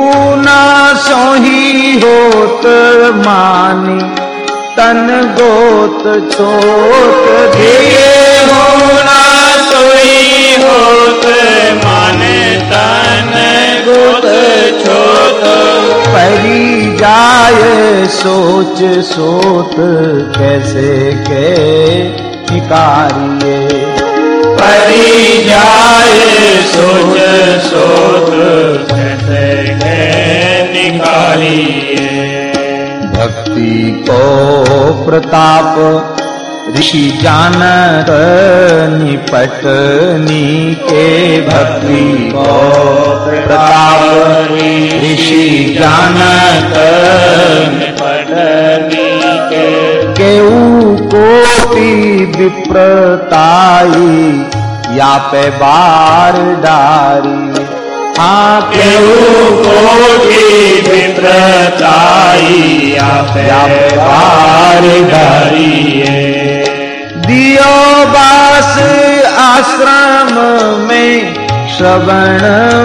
पूना सोही होत मानी तन गोत छोट दिए। होना सोही होत माने तन गोत छोत परी जाए सोच सोत कैसे के निकारिए। परी जाए सोच कैसे निकालिए। भक्ति को प्रताप ऋषि जानत निपटनी के भक्ति को प्रताप ऋषि जानत पटनी के। केऊ कोटि विप्रताई या पे बार डारी। हाँ कोटि विप्रताई आपे बार धरिए दियो बास आश्रम में श्रवण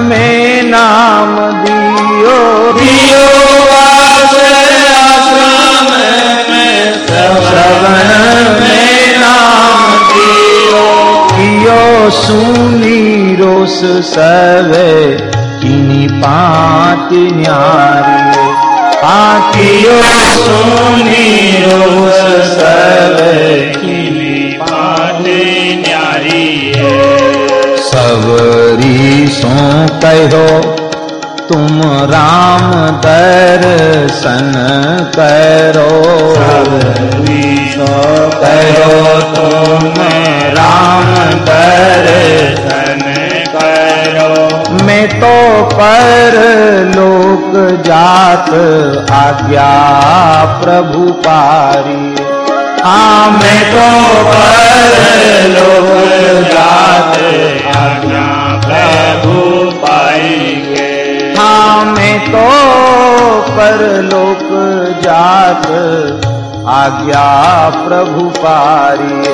में नाम दियो। दियो वास आश्रम में श्रवण में कियो सुनी रोस सवे, किनी पात न्यारी आतियो सुनी रोस सवे, किनी पात न्यारी सवरी सो कहो तुम राम दर्शन करो। करो तुम राम दर्शन करो। मैं तो पर लोक जात आज्ञा प्रभु पारी। हाँ मैं तो पर लोक जात आज्ञा प्रभु हाँ मैं तो पर लोक जात आज्ञा प्रभु पारी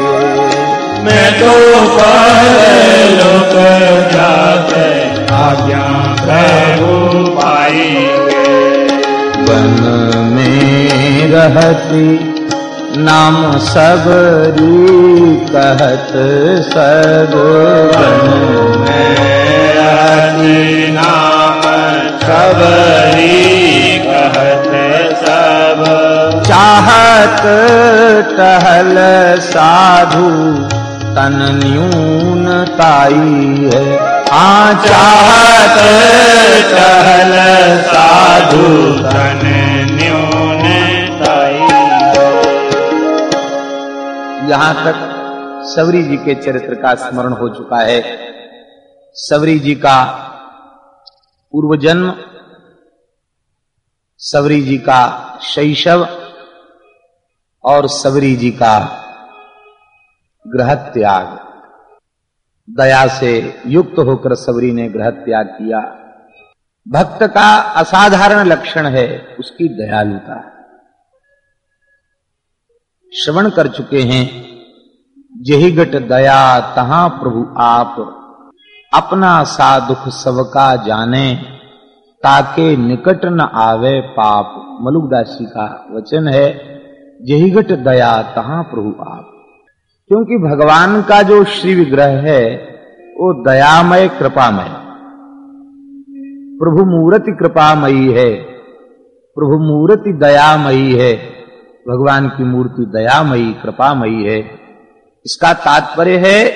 मैं तो पर लोक जात आज्ञा प्रभु पाएँगे वन में रहती नाम सबरी कहत सब वन में टहल साधु तन न्यून ताई है। हाँ चाहत टहल साधु धन न्यून ताई यहाँ तक सवरी जी के चरित्र का स्मरण हो चुका है। सवरी जी का पूर्व जन्म सवरी जी का शैशव और सबरी जी का ग्रह त्याग। दया से युक्त होकर सबरी ने ग्रह त्याग किया। भक्त का असाधारण लक्षण है, उसकी दयालुता। श्रवण कर चुके हैं, जही गट दया, तहां प्रभु आप। अपना सा दुख सबका जाने, ताके निकट न आवे पाप। मलुकदास जी का वचन है यही घट दया, तहां प्रभु आप। क्योंकि भगवान का जो श्री विग्रह है, वो दयामय, कृपामय। प्रभु मूर्ति कृपामयी है। प्रभु मूर्ति दयामयी है। भगवान की मूर्ति दयामयी, कृपामयी है। इसका तात्पर्य है,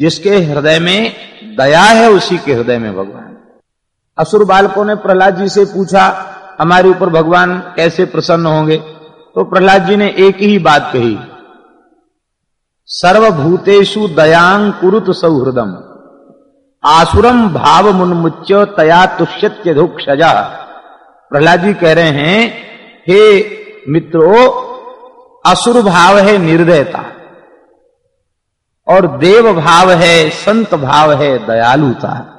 जिसके हृदय में दया है, उसी के हृदय में भगवान। असुर बालकों ने प्रहलाद जी से पूछा, हमारे ऊपर भगवान कैसे प्रसन्न होंगे? तो प्रहलाद जी ने एक ही बात कही। सर्वभूतेषु दयांग कुरुत सौहृदम। आसुरम भाव मुन्मुच्य तया तुष्यत्य धुक्षजा। प्रहलाद जी कह रहे हैं, हे मित्रों, असुर भाव है निर्दयता। और देव भाव है, संत भाव है दयालुता।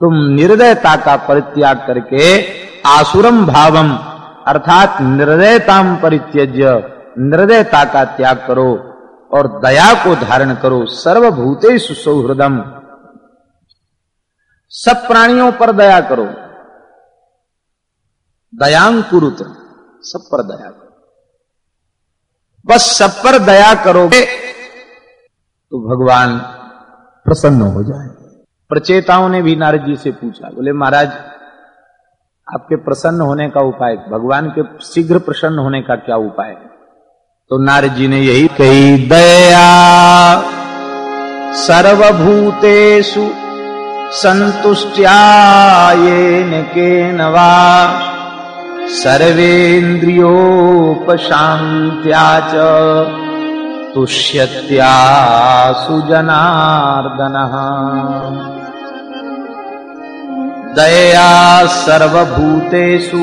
तुम निर्दयता का परित्याग करके आसुरम भावम अर्थात निर्दयताम परित्यज्य, निर्दयता का त्याग करो और दया को धारण करो सर्वभूते सौहृदम। सब प्राणियों पर दया करो। दयांग कुरुत सब पर दया करो। बस सब पर दया करोगे तो भगवान प्रसन्न हो जाए प्रचेताओं ने भी नारद जी से पूछा, बोले, महाराज आपके प्रसन्न होने का उपाय, भगवान के शीघ्र प्रसन्न होने का क्या उपाय? है तो नारद जी ने यही कही, दया सर्वभूतेषु संतुष्ट्यायेन के नवा सर्वेन्द्रियोपशांत्या च तुष्यत्या सुजनार्दन। दया सर्वभूतेषु।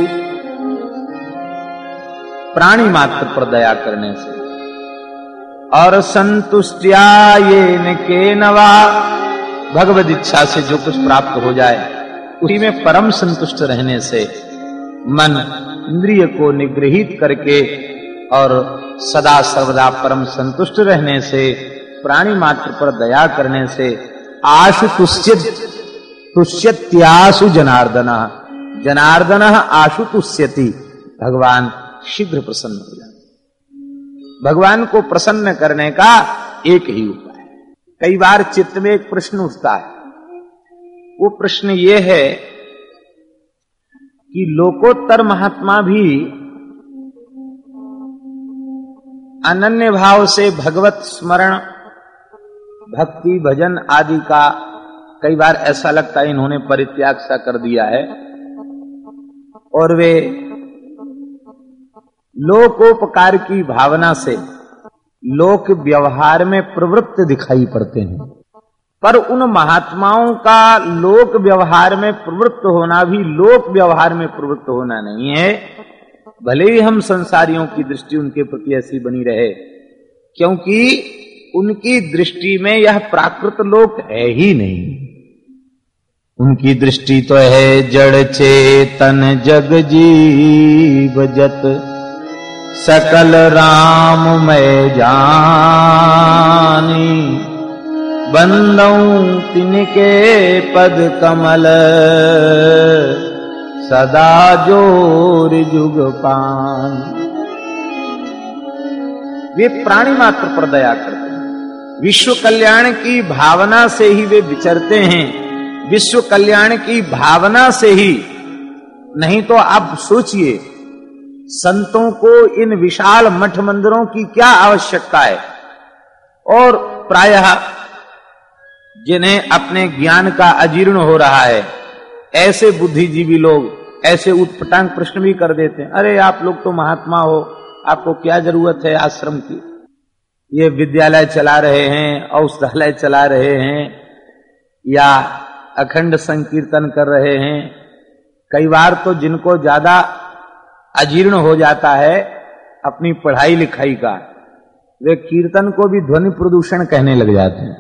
प्राणी मात्र पर दया करने से। और संतुष्टिया ये के नवा भगवत इच्छा से जो कुछ प्राप्त हो जाए, उसी में परम संतुष्ट रहने से मन इंद्रिय को निग्रहित करके और सदा सर्वदा परम संतुष्ट रहने से, प्राणी मात्र पर दया करने से आशु तुष्यत तुष्यत्यासु जनार्दन। जनार्दन आशु तुष्यति। भगवान शीघ्र प्रसन्न हो जाते। भगवान को प्रसन्न करने का एक ही उपाय कई बार चित्त में एक प्रश्न उठता है। वो प्रश्न ये है कि लोकोत्तर महात्मा भी अनन्य भाव से भगवत स्मरण, भक्ति, भजन आदि का कई बार ऐसा लगता है इन्होंने परित्याग सा कर दिया है। और वे लोकोपकार की भावना से लोक व्यवहार में प्रवृत्त दिखाई पड़ते हैं। पर उन महात्माओं का लोक व्यवहार में प्रवृत्त होना भी लोक व्यवहार में प्रवृत्त होना नहीं है। भले ही हम संसारियों की दृष्टि उनके प्रति ऐसी बनी रहे, क्योंकि उनकी दृष्टि में यह प्राकृत लोक है ही नहीं। उनकी दृष्टि तो है जड़ चेतन जग जीव जत। सकल राम मैं जानी बंदऊ तिनके पद कमल। सदा ज़ोर जुग पान। वे प्राणी मात्र पर दया करते। विश्व कल्याण की भावना से ही वे विचरते हैं। विश्व कल्याण की भावना से ही। नहीं तो आप सोचिए, संतों को इन विशाल मठ मंदिरों की क्या आवश्यकता है? और प्रायः जिन्हें अपने ज्ञान का अजीर्ण हो रहा है, ऐसे बुद्धिजीवी लोग, ऐसे उत्पटांग प्रश्न भी कर देते हैं। अरे, आप लोग तो महात्मा हो, आपको क्या ज़रूरत है आश्रम की? ये विद्यालय चला रहे हैं, औषधालय चला रहे हैं, या अखंड संकीर्तन कर रहे हैं, कई बार तो जिनको ज़्यादा अजीर्ण हो जाता है, अपनी पढ़ाई लिखाई का, वे कीर्तन को भी ध्वनि प्रदूषण कहने लग जाते हैं।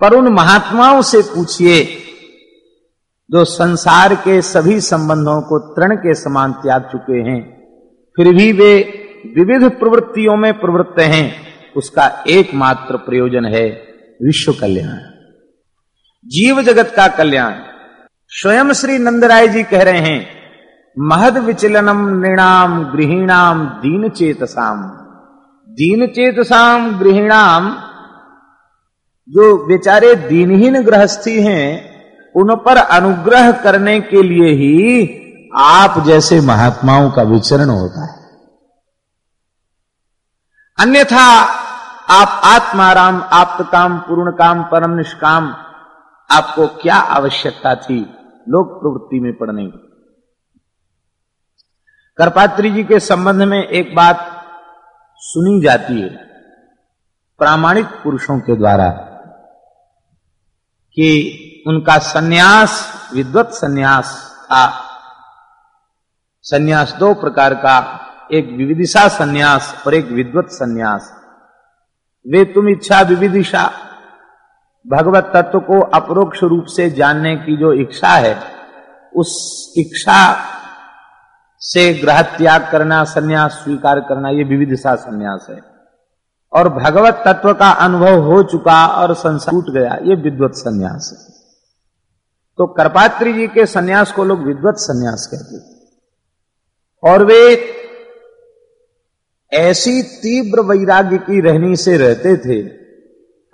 पर उन महात्माओं से पूछिए, जो संसार के सभी संबंधों को तृण के समान त्याग चुके हैं, फिर भी वे विविध प्रवृत्तियों में प्रवृत्त हैं। उसका एकमात्र प्रयोजन है विश्व कल्याण। जीव जगत का कल्याण। स्वयं श्री नंदराय जी कह रहे हैं, महद विचलनम नृणाम गृहिणाम दीन चेतसाम दीन चेतसाम गृहिणाम, जो बेचारे दीनहीन गृहस्थी हैं, उन पर अनुग्रह करने के लिए ही आप जैसे महात्माओं का विचरण होता है। अन्यथा आप आत्माराम आप्त काम पूर्ण काम परम निष्काम आपको क्या आवश्यकता थी? लोक प्रवृत्ति में पड़ने की। करपात्री जी के संबंध में एक बात सुनी जाती है प्रामाणिक पुरुषों के द्वारा कि उनका सन्यास, विद्वत सन्यास था। सन्यास दो प्रकार का, एक विविदिशा सन्यास और एक विद्वत सन्यास। वे तुम इच्छा विविदिशा। भगवत तत्व को अपरोक्ष रूप से जानने की जो इच्छा है, उस इच्छा से ग्रह त्याग करना, सन्यास स्वीकार करना, ये विविधिशा सन्यास है। और भगवत तत्व का अनुभव हो चुका और संसार टूट गया, ये विद्वत सन्यास है। तो कर्पात्री जी के सन्यास को लोग विद्वत सन्यास कहते और वे ऐसी तीव्र वैराग्य की रहनी से रहते थे।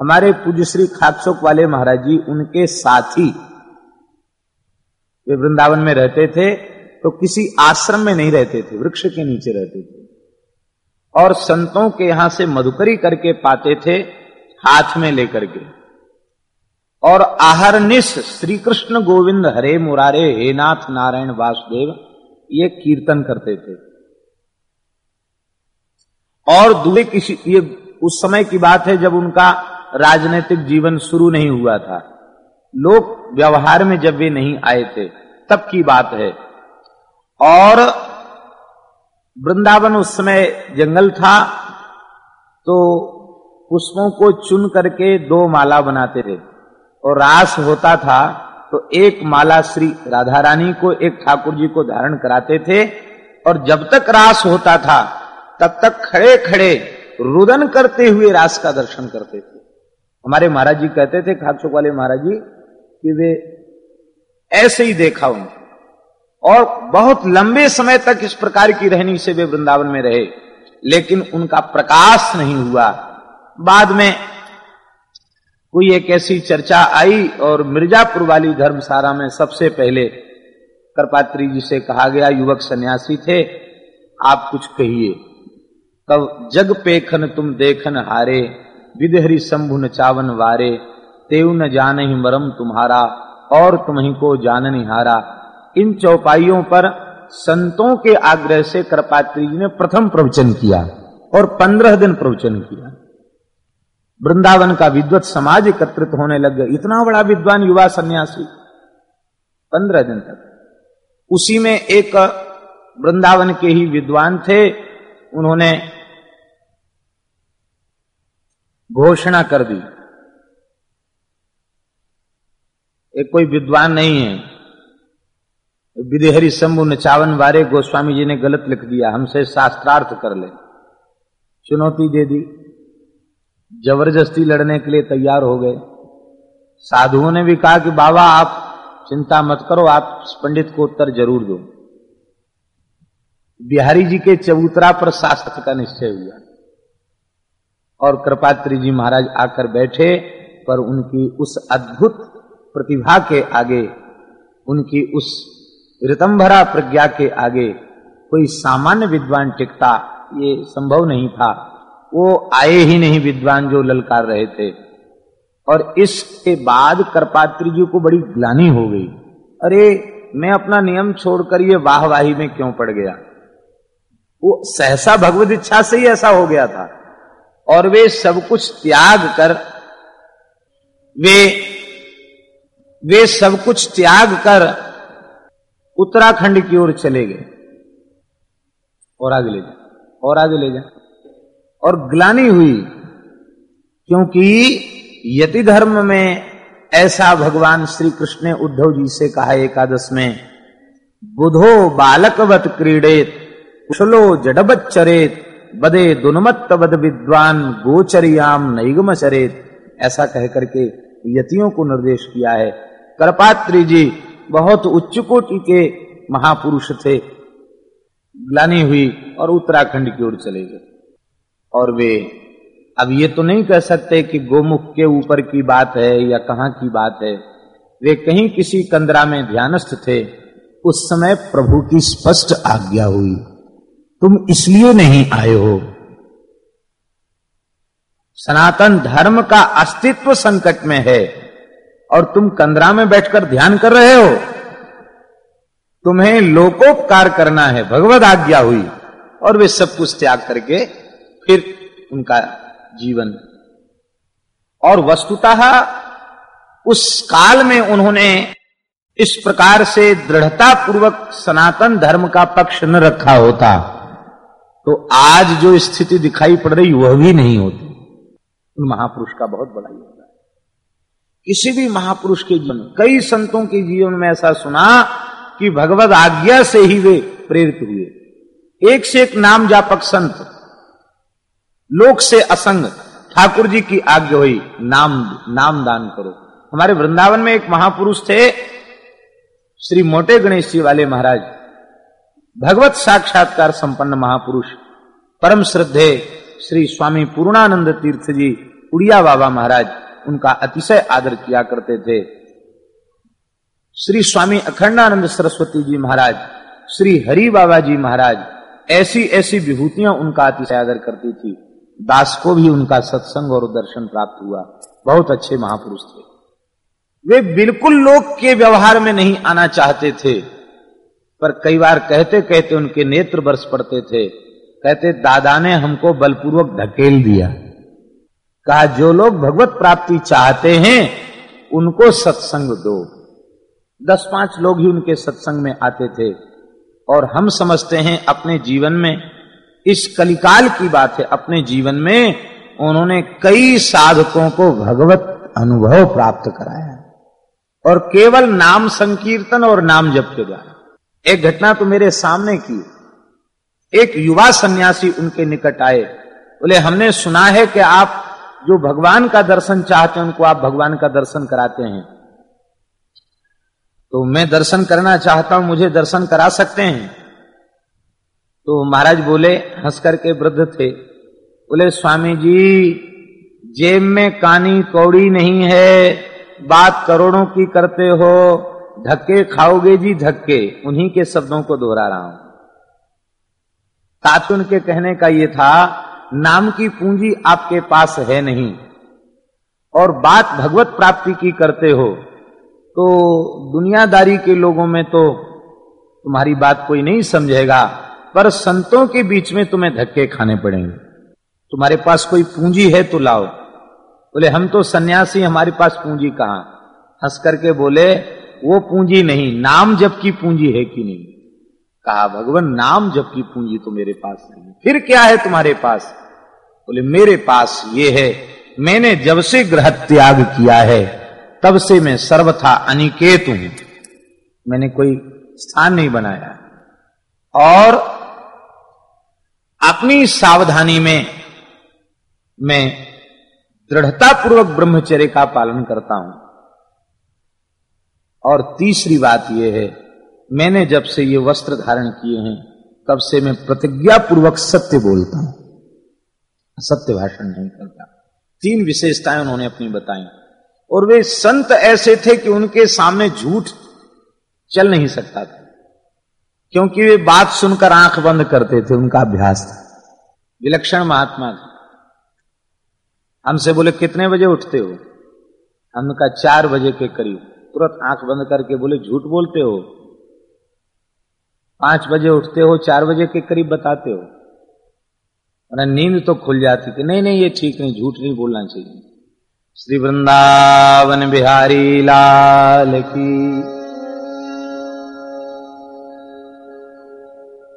हमारे पूज्य श्री खाकसोक वाले महाराज जी उनके साथी वे वृंदावन में रहते थे तो किसी आश्रम में नहीं रहते थे, वृक्ष के नीचे रहते थे। और संतों के यहाँ से मधुकरी करके पाते थे, हाथ में लेकर के। और आहरनिश श्री कृष्ण गोविंद हरे मुरारे, हे नाथ नारायण वासुदेव, ये कीर्तन करते थे। और दूसरे किसी, ये उस समय की बात है जब उनका राजनीतिक जीवन शुरू नहीं हुआ था। लोग व्यवहार में जब वे नहीं आए थे, तब की बात है। और वृंदावन उस समय जंगल था तो पुष्पों को चुन करके दो माला बनाते थे। और रास होता था तो एक माला श्री राधा रानी को, एक ठाकुर जी को धारण कराते थे। और जब तक रास होता था तब तक खड़े खड़े रुदन करते हुए रास का दर्शन करते थे। हमारे महाराज जी कहते थे खाकचौक वाले महाराज जी, कि वे ऐसे ही देखा उनको और बहुत लंबे समय तक इस प्रकार की रहनी से वे वृंदावन में रहे, लेकिन उनका प्रकाश नहीं हुआ। बाद में कोई एक ऐसी चर्चा आई और मिर्जापुर वाली धर्मशाला में सबसे पहले करपात्री जी से कहा गया, युवक सन्यासी थे, आप कुछ कहिए। तब जग पेखन तुम देखन हारे, विदहरी शंभु न चावन वारे तेव न जान ही मरम तुम्हारा, और तुम्ही को जाननी हारा इन चौपाइयों पर संतों के आग्रह से कृपात्री ने प्रथम प्रवचन किया और पंद्रह दिन प्रवचन किया। वृंदावन का विद्वत समाज एकत्रित होने लग गया। इतना बड़ा विद्वान युवा सन्यासी, पंद्रह दिन तक। उसी में एक वृंदावन के ही विद्वान थे। उन्होंने घोषणा कर दी। एक कोई विद्वान नहीं है। विदेहरी शंभु ने चावन बारे गोस्वामी जी ने गलत लिख दिया, हमसे शास्त्रार्थ कर ले। चुनौती दे दी। ज़बरदस्ती लड़ने के लिए तैयार हो गए। साधुओं ने भी कहा कि, बाबा, आप चिंता मत करो, आप पंडित को उत्तर ज़रूर दो। बिहारी जी के चबूतरा पर शास्त्र का निश्चय हुआ। और कृपात्री जी महाराज आकर बैठे, पर उनकी उस अद्भुत प्रतिभा के आगे, उनकी उस ऋतंभरा प्रज्ञा के आगे कोई सामान्य विद्वान टिकता, ये संभव नहीं था। वो आए ही नहीं विद्वान जो ललकार रहे थे। और इसके बाद करपात्री जी को बड़ी ग्लानी हो गई। अरे, मैं अपना नियम छोड़कर ये वाहवाही में क्यों पड़ गया? वो सहसा भगवत इच्छा से ही ऐसा हो गया था। और वे सब कुछ त्याग कर, वे वे सब कुछ त्याग कर उत्तराखंड की ओर चले गए। और आगे ले जाए, और आगे ले जाए। और ग्लानी हुई, क्योंकि यति धर्म में ऐसा भगवान श्री कृष्ण ने उद्धव जी से कहा एकादश में, बुधो बालकवत क्रीडेत, कुशलो जडबत चरेत बदे दुनमत्त बद विद्वान गोचरियाम नैगम चरेत ऐसा कह करके यतियों को निर्देश किया है। करपात्री जी बहुत उच्च कोटि के महापुरुष थे। ग्लानी हुई और उत्तराखंड की ओर चले गए। और वे, अब ये तो नहीं कह सकते कि गोमुख के ऊपर की बात है या कहाँ की बात है। वे कहीं किसी कंदरा में ध्यानस्थ थे। उस समय प्रभु की स्पष्ट आज्ञा हुई। तुम इसलिए नहीं आए हो। सनातन धर्म का अस्तित्व संकट में है और तुम कंदरा में बैठकर ध्यान कर रहे हो। तुम्हें लोकोपकार करना है, भगवत आज्ञा हुई और वे सब कुछ त्याग करके फिर उनका जीवन। और वस्तुतः उस काल में उन्होंने इस प्रकार से दृढ़ता पूर्वक सनातन धर्म का पक्ष न रखा होता। तो आज जो स्थिति दिखाई पड़ रही, वह भी नहीं होती। उन महापुरुष का बहुत बड़ा योगदान किसी भी महापुरुष के जीवन कई संतों के जीवन में ऐसा सुना कि भगवत आज्ञा से ही वे प्रेरित हुए। एक से एक नाम जापक संत, लोक से असंग, ठाकुर जी की आज्ञा हुई, नाम नाम दान करो। हमारे वृंदावन में एक महापुरुष थे, श्री मोटे गणेश जी वाले महाराज। भगवत साक्षात्कार संपन्न महापुरुष, परम श्रद्धे श्री स्वामी पूर्णानंद तीर्थ जी, उड़िया बाबा महाराज, उनका अतिशय आदर किया करते थे। श्री स्वामी अखंडानंद सरस्वती जी महाराज, श्री हरि बाबा जी महाराज ऐसी ऐसी विभूतियाँ उनका अतिशय आदर करती थी। दास को भी उनका सत्संग और दर्शन प्राप्त हुआ। बहुत अच्छे महापुरुष थे। वे बिल्कुल लोग के व्यवहार में नहीं आना चाहते थे। पर कई बार कहते कहते उनके नेत्र बरस पड़ते थे। कहते, दादा ने हमको बलपूर्वक धकेल दिया। कहा, जो लोग भगवत प्राप्ति चाहते हैं, उनको सत्संग दो। दस पाँच लोग ही उनके सत्संग में आते थे। और हम समझते हैं, अपने जीवन में, इस कलिकाल की बात है, अपने जीवन में उन्होंने कई साधकों को भगवत अनुभव प्राप्त कराया। और केवल नाम संकीर्तन और नाम जप के द्वारा। एक घटना तो मेरे सामने की। एक युवा सन्यासी उनके निकट आए। बोले, हमने सुना है कि आप जो भगवान का दर्शन चाहते हैं, उनको आप भगवान का दर्शन कराते हैं। तो मैं दर्शन करना चाहता हूँ, मुझे दर्शन करा सकते हैं? तो महाराज बोले, हंस करके वृद्ध थे। बोले, स्वामी जी, जेब में कानी कौड़ी नहीं है, बात करोड़ों की करते हो। धक्के खाओगे जी धक्के, उन्हीं के शब्दों को दोहरा रहा हूँ। तातुन के कहने का यह था, नाम की पूंजी आपके पास है नहीं, और बात भगवत प्राप्ति की करते हो तो दुनियादारी के लोगों में तो तुम्हारी बात कोई नहीं समझेगा, पर संतों के बीच में तुम्हें धक्के खाने पड़ेंगे। तुम्हारे पास कोई पूंजी है तो लाओ। बोले, हम तो सन्यासी, हमारे पास पूंजी कहाँ? हंस करके बोले वो पूंजी नहीं, नाम जब की पूंजी है कि नहीं? कहा, भगवान, नाम जब की पूंजी तो मेरे पास नहीं। फिर क्या है तुम्हारे पास? बोले, मेरे पास ये है, मैंने जब से ग्रह त्याग किया है, तब से मैं सर्वथा अनिकेत हूँ। मैंने कोई स्थान नहीं बनाया। और अपनी सावधानी में मैं दृढ़ता पूर्वक ब्रह्मचर्य का पालन करता हूँ। और तीसरी बात यह है, मैंने जब से ये वस्त्र धारण किए हैं, तब से मैं प्रतिज्ञा पूर्वक सत्य बोलता हूँ। सत्य भाषण नहीं करता। तीन विशेषताएँ उन्होंने अपनी बताई। और वे संत ऐसे थे कि उनके सामने झूठ चल नहीं सकता था। क्योंकि वे बात सुनकर आँख बंद करते थे, उनका अभ्यास था। विलक्षण महात्मा थे हमसे बोले, कितने बजे उठते हो? हमने कहा, चार बजे के करीब। तुरंत आँख बंद करके बोले, झूठ बोलते हो? पाँच बजे उठते हो, चार बजे के करीब बताते हो? नींद तो खुल जाती थी। नहीं नहीं, ये ठीक नहीं, झूठ नहीं बोलना चाहिए। श्री वृंदावन बिहारी लाल की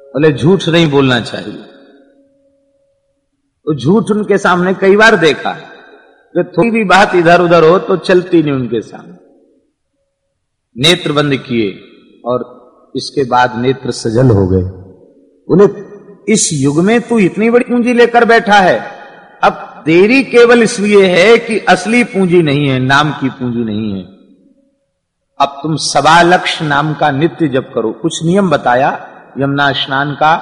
बोले, झूठ नहीं बोलना चाहिए। तो झूठ उनके सामने कई बार देखा। कि थोड़ी भी बात इधर उधर हो तो चलती नहीं उनके सामने। नेत्र बंद किए और इसके बाद नेत्र सजल हो गए। बोले इस युग में तू इतनी बड़ी पूंजी लेकर बैठा है। अब देरी केवल इसलिए है कि असली पूंजी नहीं है, नाम की पूंजी नहीं है। अब तुम सवा लक्ष्य नाम का नित्य जप करो। कुछ नियम बताया, यमुना स्नान का,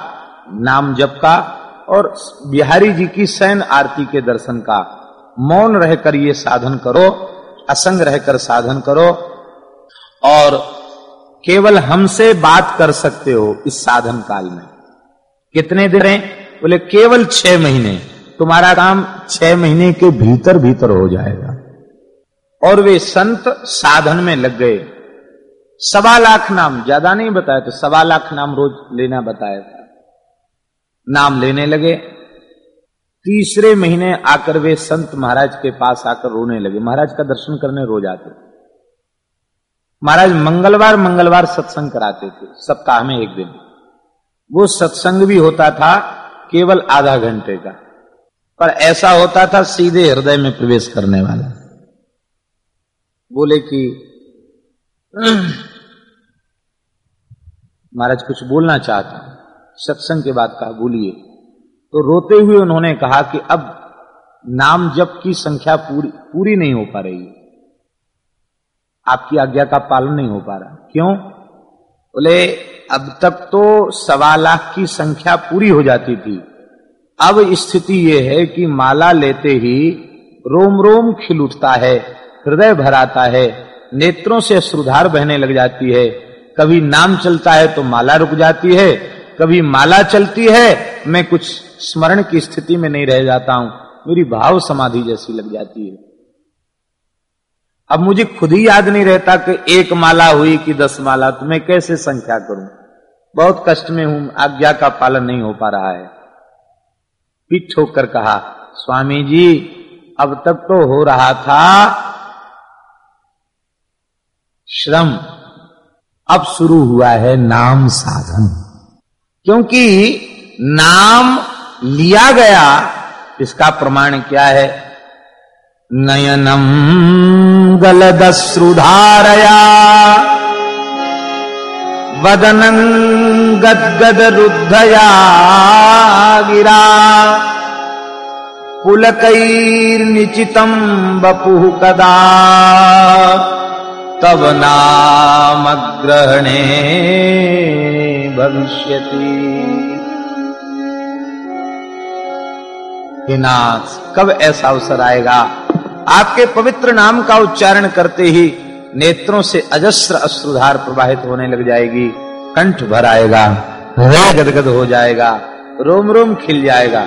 नाम जप का और बिहारी जी की सैन आरती के दर्शन का। मौन रहकर ये साधन करो, असंग रहकर साधन करो और केवल हमसे बात कर सकते हो इस साधन काल में। कितने दिन बोले, केवल छह महीने। तुम्हारा काम छह महीने के भीतर भीतर हो जाएगा। और वे संत साधन में लग गए। सवा लाख नाम, ज़्यादा नहीं बताया तो सवा लाख नाम रोज लेना बताया था। नाम लेने लगे। तीसरे महीने आकर वे संत महाराज के पास आकर रोने लगे। महाराज का दर्शन करने रोज आते। महाराज मंगलवार मंगलवार सत्संग कराते थे, सप्ताह में एक दिन। वो सत्संग भी होता था केवल आधा घंटे का, पर ऐसा होता था सीधे हृदय में प्रवेश करने वाला। बोले कि, महाराज कुछ बोलना चाहता हूँ, सत्संग के बाद कहा, बोलिए। तो रोते हुए उन्होंने कहा कि अब नाम जप की संख्या पूरी पूरी नहीं हो पा रही आपकी आज्ञा का पालन नहीं हो पा रहा। क्यों? बोले, अब तक तो सवा लाख की संख्या पूरी हो जाती थी। अब स्थिति यह है कि माला लेते ही रोम रोम खिल उठता है, हृदय भराता है, नेत्रों से श्रुधार बहने लग जाती है। कभी नाम चलता है तो माला रुक जाती है, कभी माला चलती है, मैं कुछ स्मरण की स्थिति में नहीं रह जाता हूँ, मेरी भाव समाधि जैसी लग जाती है। अब मुझे खुद ही याद नहीं रहता कि एक माला हुई कि दस माला तो मैं कैसे संख्या करूँ? बहुत कष्ट में हूँ, आज्ञा का पालन नहीं हो पा रहा है। पीठ ठोक कर कहा, स्वामी जी, अब तक तो हो रहा था श्रम, अब शुरू हुआ है नाम साधन। क्योंकि नाम लिया गया, इसका प्रमाण क्या है? नयनम गलदश्रुधारया वदनं गदगद रुद्धया गिरा। पुलकैर्निचितं वपुः कदा। तब नामग्रहणे भविष्यति। हे नाथ, कब ऐसा अवसर आएगा? आपके पवित्र नाम का उच्चारण करते ही नेत्रों से अजस्र अश्रुधार प्रवाहित होने लग जाएगी, कंठ भर आएगा गदगद हो जाएगा, रोम रोम खिल जाएगा।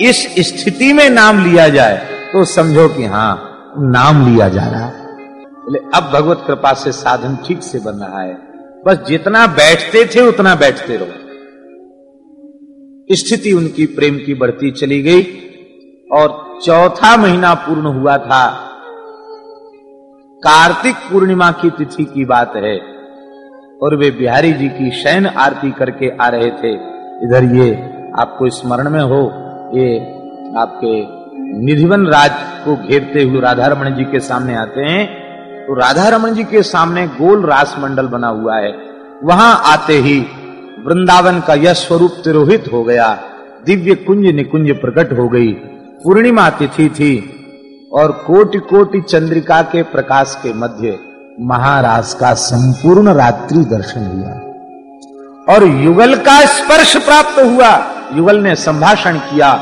इस स्थिति में नाम लिया जाए तो समझो कि हाँ नाम लिया जा रहा है। अब भगवत कृपा से साधन ठीक से बन रहा है। बस जितना बैठते थे, उतना बैठते रहो। स्थिति उनकी, प्रेम की बढ़ती चली गई। और चौथा महीना पूर्ण हुआ था। कार्तिक पूर्णिमा की तिथि की बात है और वे बिहारी जी की शयन आरती करके आ रहे थे। इधर ये आपको स्मरण में हो, ये आपके निधिवन राज को घेरते हुए राधा रमन जी के सामने आते हैं। तो राधा रमन जी के सामने गोल रास मंडल बना हुआ है। वहाँ आते ही वृंदावन का यह स्वरूप तिरोहित हो गया। दिव्य कुंज निकुंज प्रकट हो गई। पूर्णिमा तिथि थी और कोटि कोटि चंद्रिका के प्रकाश के मध्य महाराज का संपूर्ण रात्रि दर्शन हुआ। और युगल का स्पर्श प्राप्त हुआ। युगल ने संभाषण किया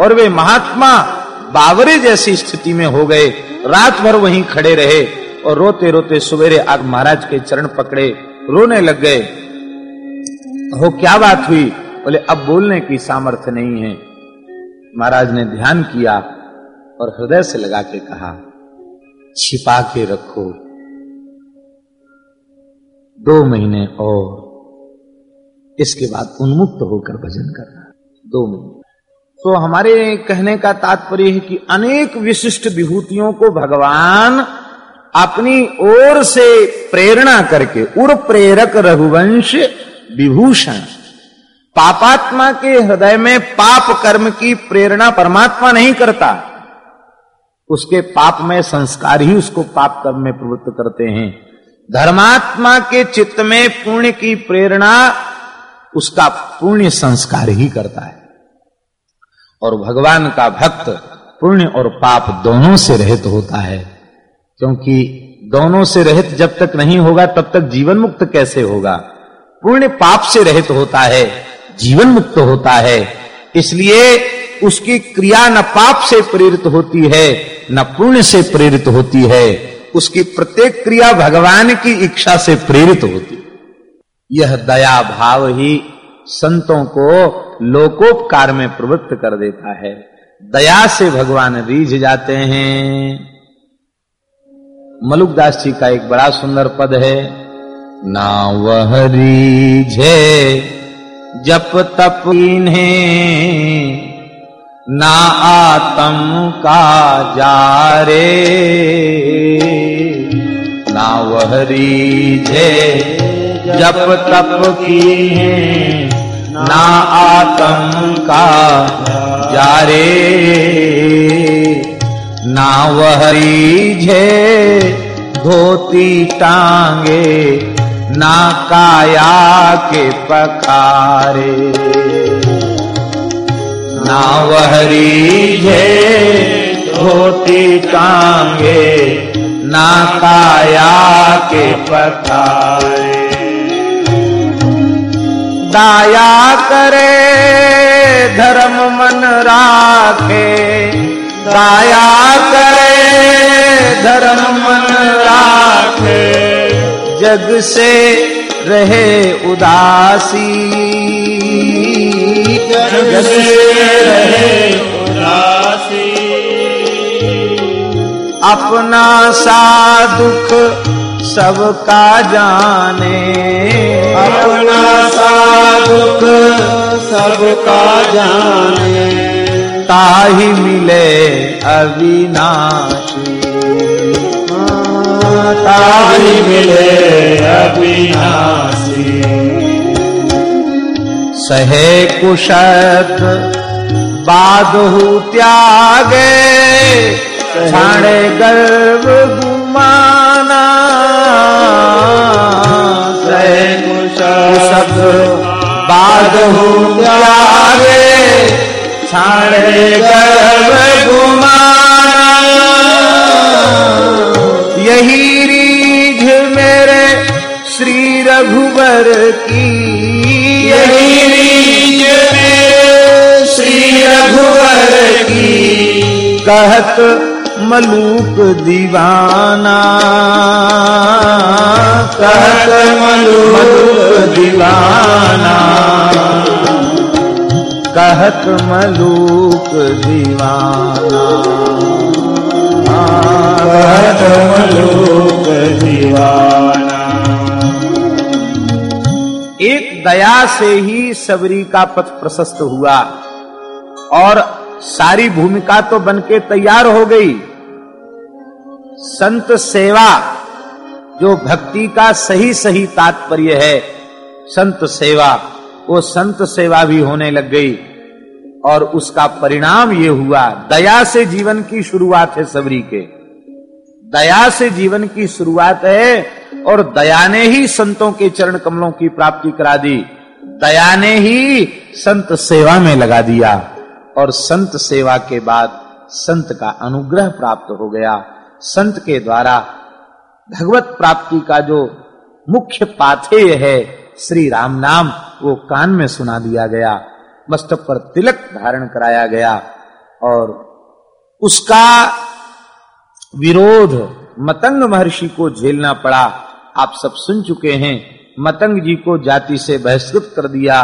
और वे महात्मा बावरे जैसी स्थिति में हो गए। रात भर वहीं खड़े रहे और रोते रोते सवेरे आग महाराज के चरण पकड़े, रोने लग गए। हो क्या बात हुई? बोले, अब बोलने की सामर्थ्य नहीं है। महाराज ने ध्यान किया और हृदय से लगा के कहा, छिपा के रखो। दो महीने और इसके बाद उन्मुक्त होकर भजन करना। दो महीने। तो हमारे कहने का तात्पर्य है कि अनेक विशिष्ट विभूतियों को भगवान अपनी ओर से प्रेरणा करके उर प्रेरक रघुवंश विभूषण पापात्मा के हृदय में पाप कर्म की प्रेरणा परमात्मा नहीं करता। उसके पाप में संस्कार ही उसको पाप कर्म में प्रवृत्त करते हैं। धर्मात्मा के चित्त में पुण्य की प्रेरणा उसका पुण्य संस्कार ही करता है। और भगवान का भक्त पुण्य और पाप दोनों से रहित होता है। क्योंकि दोनों से रहित जब तक नहीं होगा, तब तक जीवन मुक्त कैसे होगा? पुण्य पाप से रहित होता है। जीवन मुक्त होता है। इसलिए उसकी क्रिया न पाप से प्रेरित होती है, न पुण्य से प्रेरित होती है। उसकी प्रत्येक क्रिया भगवान की इच्छा से प्रेरित होती। यह दया भाव ही संतों को लोकोपकार में प्रवृत्त कर देता है। दया से भगवान रीझ जाते हैं। मलुकदास जी का एक बड़ा सुंदर पद है, ना वह रीझे जप तप इन्हें, ना आतम का जारे। ना वह रीझे, जप तप की है ना आतम का जारे। ना वह रीझे, धोती टांगे ना काया के पखारे ना वह रीझे धोती टांगे ना काया के पखारे दाया करे, धर्म मन राखे। दाया करे, धर्म मन राखे। जग से रहे उदासी। जग से रहे उदासी। अपना सा दुख सबका जाने। अपना सा दुख सबका जाने। ताही मिले अविनाशी। ताही मिले अविनाशी सहे कुशत बादहु त्यागे छाड़े गर्व गुमाना। सहे कुशत बादहु त्यागे छाड़े गर्व गुमाना। यही रीझ मेरे श्री रघुबर की। यही रीज मेरे श्री रघुवर की। कहत मलूक दीवाना। कहत मलूक दीवाना। कहत मलूक दीवाना। दीवाना। एक दया से ही सबरी का पथ प्रशस्त हुआ और सारी भूमिका तो बनके तैयार हो गई। संत सेवा, जो भक्ति का सही सही तात्पर्य है, संत सेवा, वो संत सेवा भी होने लग गई। और उसका परिणाम ये हुआ, दया से जीवन की शुरुआत है सबरी के। दया से जीवन की शुरुआत है और दया ने ही संतों के चरण कमलों की प्राप्ति करा दी। दया ने ही संत सेवा में लगा दिया और संत सेवा के बाद संत का अनुग्रह प्राप्त हो गया। संत के द्वारा भगवत प्राप्ति का जो मुख्य पाथेय है, श्री राम नाम, वो कान में सुना दिया गया। मस्तक पर तिलक धारण कराया गया और उसका विरोध मतंग महर्षि को झेलना पड़ा। आप सब सुन चुके हैं। मतंग जी को जाति से बहिष्कृत कर दिया।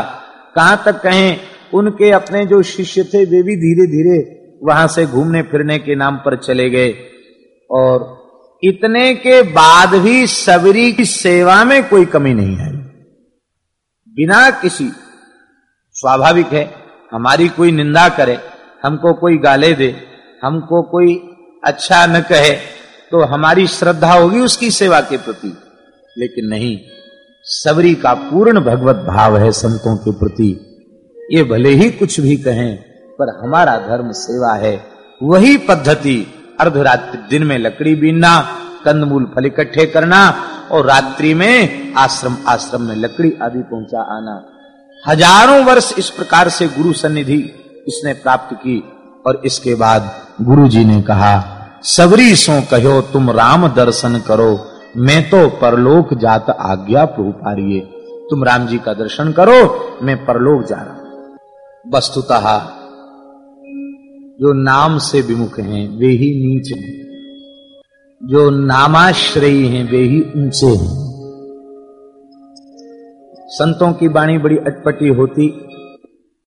कहाँ तक कहें, उनके अपने जो शिष्य थे, वे भी धीरे धीरे वहाँ से घूमने फिरने के नाम पर चले गए। और इतने के बाद भी सबरी की सेवा में कोई कमी नहीं आई बिना किसी स्वाभाविक है, हमारी कोई निंदा करे, हमको कोई गाले दे, हमको कोई अच्छा न कहे तो हमारी श्रद्धा होगी उसकी सेवा के प्रति। लेकिन नहीं, सबरी का पूर्ण भगवत भाव है संतों के प्रति। ये भले ही कुछ भी कहें, पर हमारा धर्म सेवा है। वही पद्धति, अर्धरात्रि दिन में लकड़ी बीनना, कंदमूल फल इकट्ठे करना, और रात्रि में आश्रम आश्रम में लकड़ी आदि पहुँचा आना। हज़ारों वर्ष इस प्रकार से गुरु सन्निधि इसने प्राप्त की और इसके बाद गुरु जी ने कहा, सबरी सो कहो, तुम राम दर्शन करो। मैं तो परलोक जात आज्ञा पारिये तुम राम जी का दर्शन करो, मैं परलोक जा रहा वस्तुतः जो नाम से विमुख हैं, वे ही नीच हैं। जो नामाश्रयी हैं, वे ही ऊँचे हैं। संतों की बाणी बड़ी अटपटी होती